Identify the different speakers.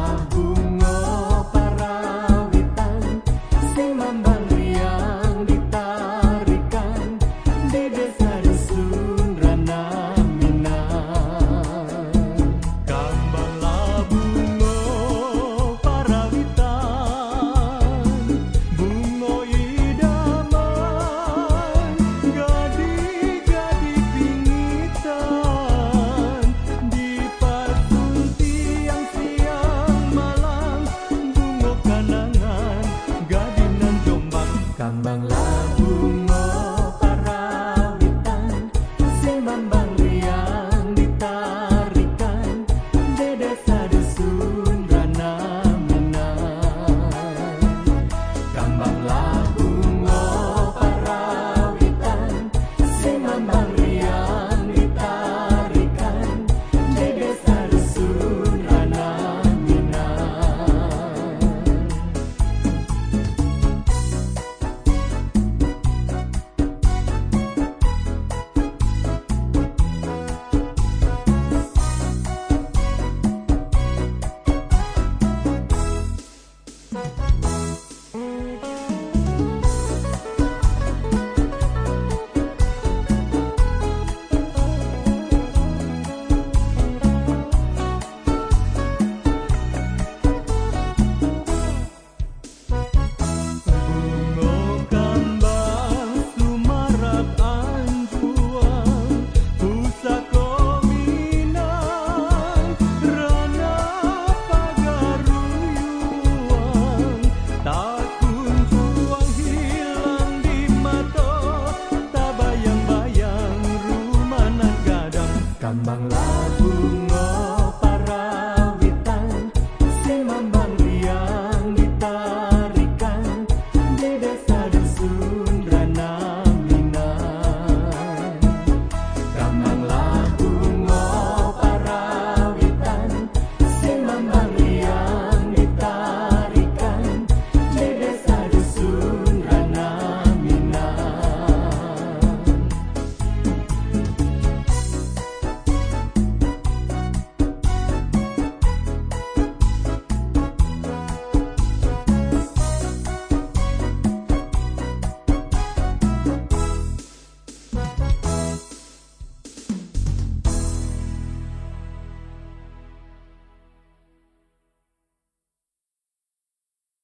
Speaker 1: aku 赶忙来。甘望拉住我。